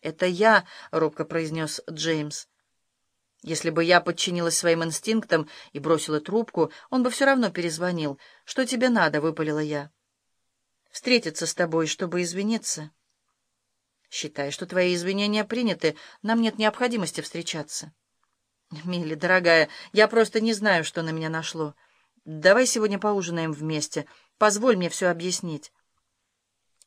«Это я», — робко произнес Джеймс. Если бы я подчинилась своим инстинктам и бросила трубку, он бы все равно перезвонил. «Что тебе надо?» — выпалила я. «Встретиться с тобой, чтобы извиниться». «Считай, что твои извинения приняты. Нам нет необходимости встречаться». «Милли, дорогая, я просто не знаю, что на меня нашло. Давай сегодня поужинаем вместе. Позволь мне все объяснить».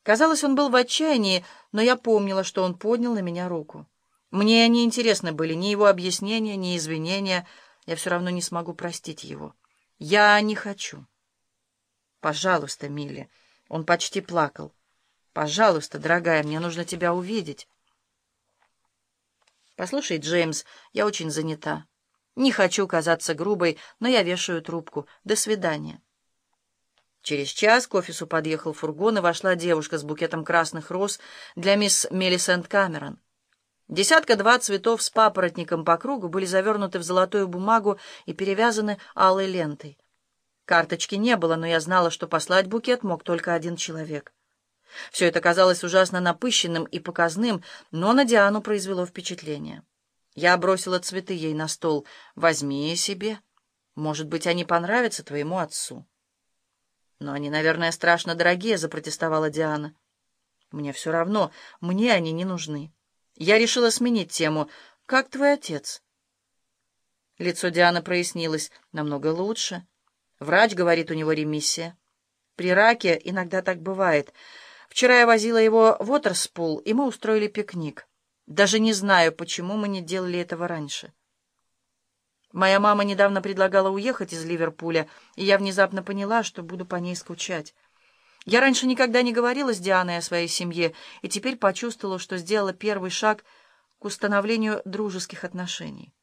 Казалось, он был в отчаянии, но я помнила, что он поднял на меня руку. Мне не интересны были ни его объяснения, ни извинения. Я все равно не смогу простить его. Я не хочу. Пожалуйста, Милли. Он почти плакал. Пожалуйста, дорогая, мне нужно тебя увидеть. Послушай, Джеймс, я очень занята. Не хочу казаться грубой, но я вешаю трубку. До свидания. Через час к офису подъехал фургон, и вошла девушка с букетом красных роз для мисс Мелисент Камерон. Десятка-два цветов с папоротником по кругу были завернуты в золотую бумагу и перевязаны алой лентой. Карточки не было, но я знала, что послать букет мог только один человек. Все это казалось ужасно напыщенным и показным, но на Диану произвело впечатление. Я бросила цветы ей на стол. «Возьми себе. Может быть, они понравятся твоему отцу». «Но они, наверное, страшно дорогие», — запротестовала Диана. «Мне все равно, мне они не нужны. Я решила сменить тему. Как твой отец?» Лицо Дианы прояснилось. «Намного лучше. Врач говорит, у него ремиссия. При раке иногда так бывает. Вчера я возила его в Уотерспул, и мы устроили пикник. Даже не знаю, почему мы не делали этого раньше». Моя мама недавно предлагала уехать из Ливерпуля, и я внезапно поняла, что буду по ней скучать. Я раньше никогда не говорила с Дианой о своей семье, и теперь почувствовала, что сделала первый шаг к установлению дружеских отношений.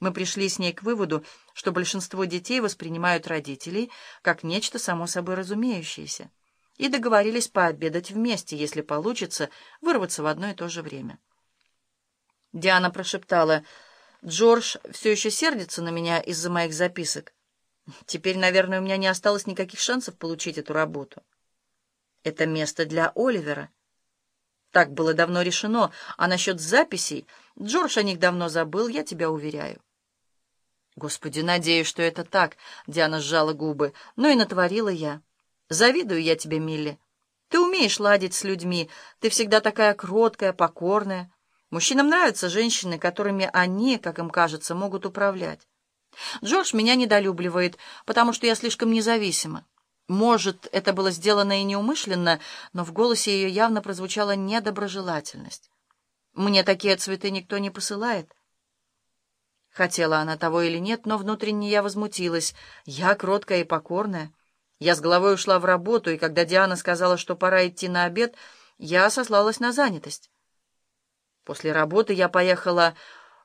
Мы пришли с ней к выводу, что большинство детей воспринимают родителей как нечто само собой разумеющееся, и договорились пообедать вместе, если получится вырваться в одно и то же время. Диана прошептала — Джордж все еще сердится на меня из-за моих записок. Теперь, наверное, у меня не осталось никаких шансов получить эту работу. Это место для Оливера. Так было давно решено, а насчет записей Джордж о них давно забыл, я тебя уверяю. Господи, надеюсь, что это так, Диана сжала губы. Ну и натворила я. Завидую я тебе, Милли. Ты умеешь ладить с людьми, ты всегда такая кроткая, покорная. Мужчинам нравятся женщины, которыми они, как им кажется, могут управлять. Джордж меня недолюбливает, потому что я слишком независима. Может, это было сделано и неумышленно, но в голосе ее явно прозвучала недоброжелательность. Мне такие цветы никто не посылает. Хотела она того или нет, но внутренне я возмутилась. Я кроткая и покорная. Я с головой ушла в работу, и когда Диана сказала, что пора идти на обед, я сослалась на занятость. После работы я поехала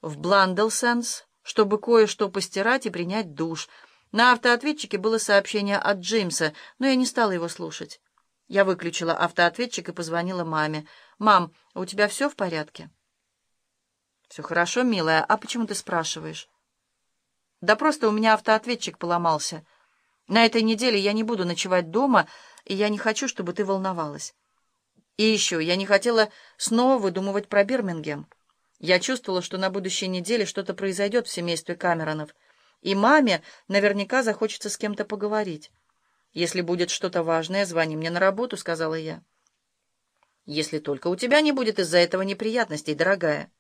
в Бландлсенс, чтобы кое-что постирать и принять душ. На автоответчике было сообщение от Джеймса, но я не стала его слушать. Я выключила автоответчик и позвонила маме. «Мам, у тебя все в порядке?» «Все хорошо, милая. А почему ты спрашиваешь?» «Да просто у меня автоответчик поломался. На этой неделе я не буду ночевать дома, и я не хочу, чтобы ты волновалась». И еще, я не хотела снова выдумывать про Бирмингем. Я чувствовала, что на будущей неделе что-то произойдет в семействе Камеронов, и маме наверняка захочется с кем-то поговорить. «Если будет что-то важное, звони мне на работу», — сказала я. «Если только у тебя не будет из-за этого неприятностей, дорогая».